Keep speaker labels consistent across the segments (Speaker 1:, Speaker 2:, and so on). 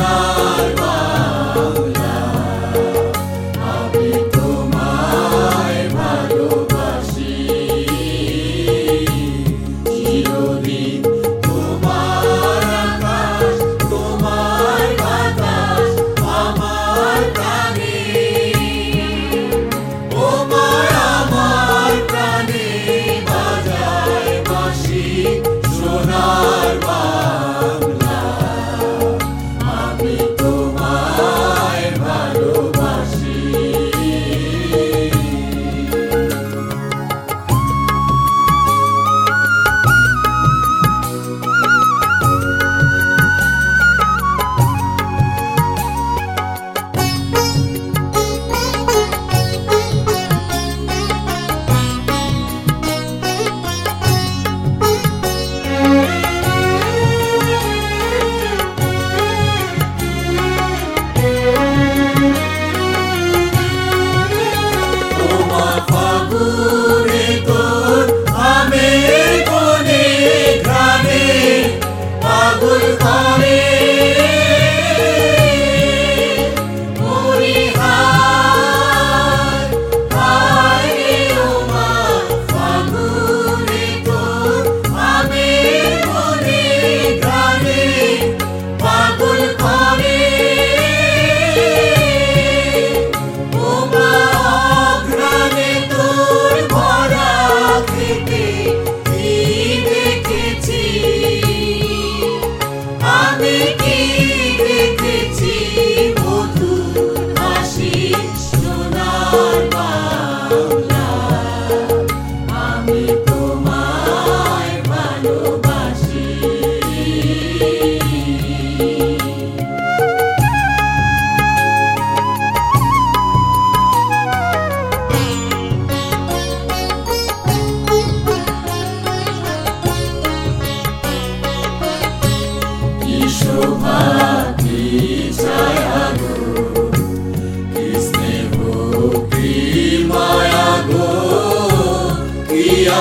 Speaker 1: Krishna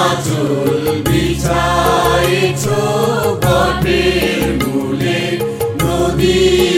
Speaker 1: কি আচল বিছাইছ বটের মূলে নদীর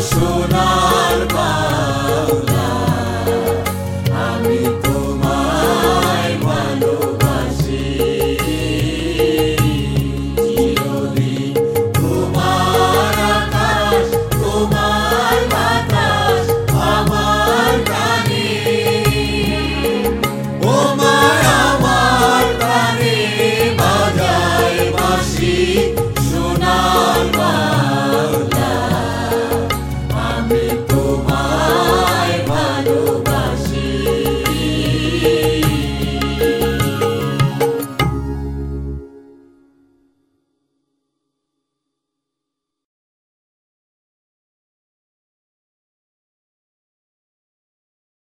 Speaker 1: Sunnah.